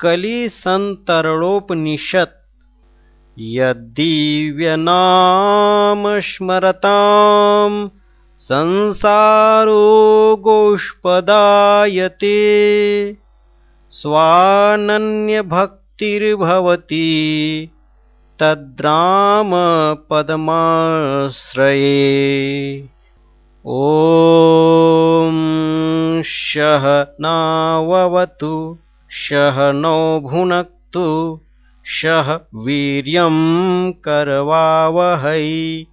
कलिसन्तरणोपनिषत् यद्दिव्यनाम स्मरताम् संसारो गोष्पदायते स्वानन्यभक्तिर्भवति। तद्रामपदमाश्रये। ॐ शह नावतु शह नो भुनक्तु शः वीर्यं करवावहै।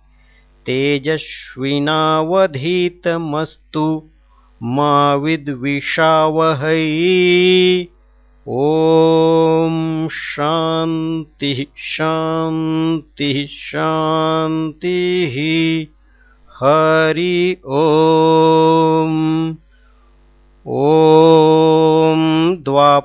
तेजस्विनावधीतमस्तु मा विद्विषावहै। ॐ शान्तिः शान्तिः शान्तिः। हरि ॐ ॐ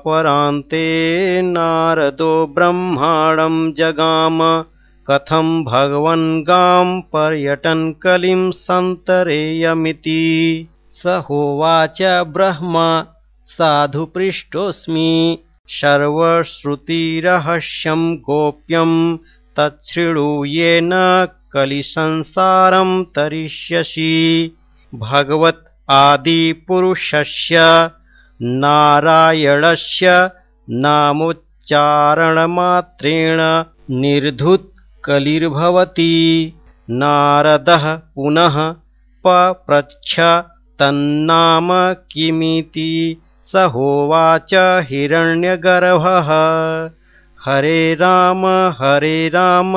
द्वापरान्ते नारदो ब्रह्माणं जगाम। कथं भगवन् गां पर्यटन् कलिं सन्तरेयमिति। स होवाच ब्रह्म साधुपृष्टोऽस्मि। सर्वश्रुतिरहस्यं गोप्यं तच्छृणुयेन कलिसंसारं तरिष्यसि। भगवत् आदिपुरुषस्य नारायणस्य नामोच्चारणमात्रेण निर्धुत्कलिर्भवति। नारदः पुनः पप्रच्छ तन्नाम किमिति। स होवाच हिरण्यगर्भः। हरे राम हरे राम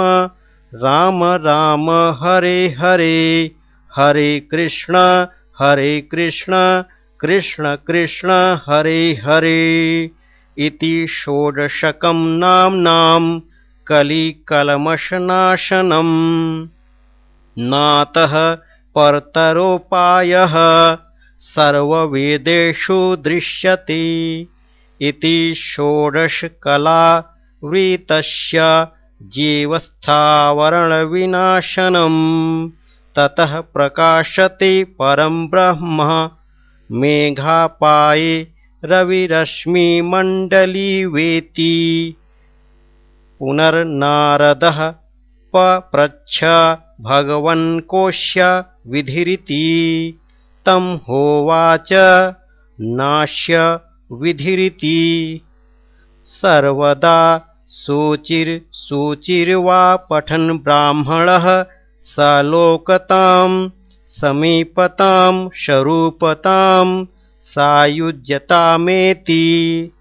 राम राम हरे हरे। हरे कृष्ण हरे कृष्ण कृष्ण कृष्ण हरे हरे इति षोडशकं नाम्नां कलिकलमशनाशनम् नातः परतरोपायः सर्ववेदेषु दृश्यते इति षोडशकलावृतस्य जीवस्थावरणविनाशनम् ततः प्रकाशते परं ब्रह्म मेघापाये रविरश्मिमण्डलीवेति। पुनर्नारदः पप्रच्छ भगवन्कोश्य विधिरिति। तं होवाच नाश्य विधिरिति। सर्वदा शुचिर्शुचिर्वा पठन् ब्राह्मणः स लोकतां समीपतां स्वरूपतां सायुज्यतामेति।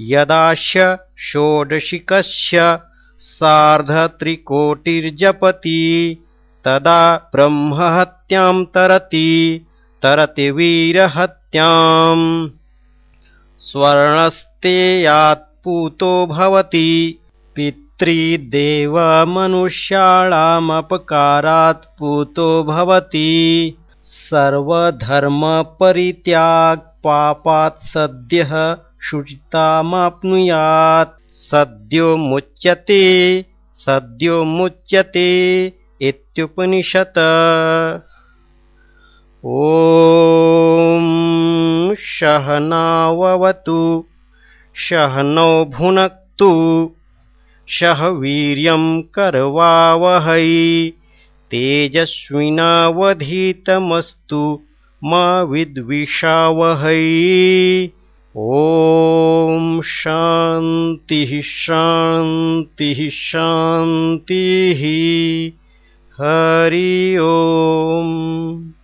यदास्य षोडशिकस्य सार्धत्रिकोटिर्जपति तदा ब्रह्महत्यां तरति तरति वीरहत्याम्। स्वर्णस्तेयात्पूतो भवति पितृदेवमनुष्याणामपकारात् पूतो भवति। सर्वधर्मपरित्यागपापात् सद्यः शुचितामाप्नुयात्। सद्यो मुच्यते सद्यो मुच्यते इत्युपनिषत्। ॐ शहनावतु शहनौ भुनक्तु शह वीर्यं करवावहै। तेजस्विनावधीतमस्तु मा विद्विषावहै। ॐ शान्तिः शान्तिः शान्तिः। हरि ओम्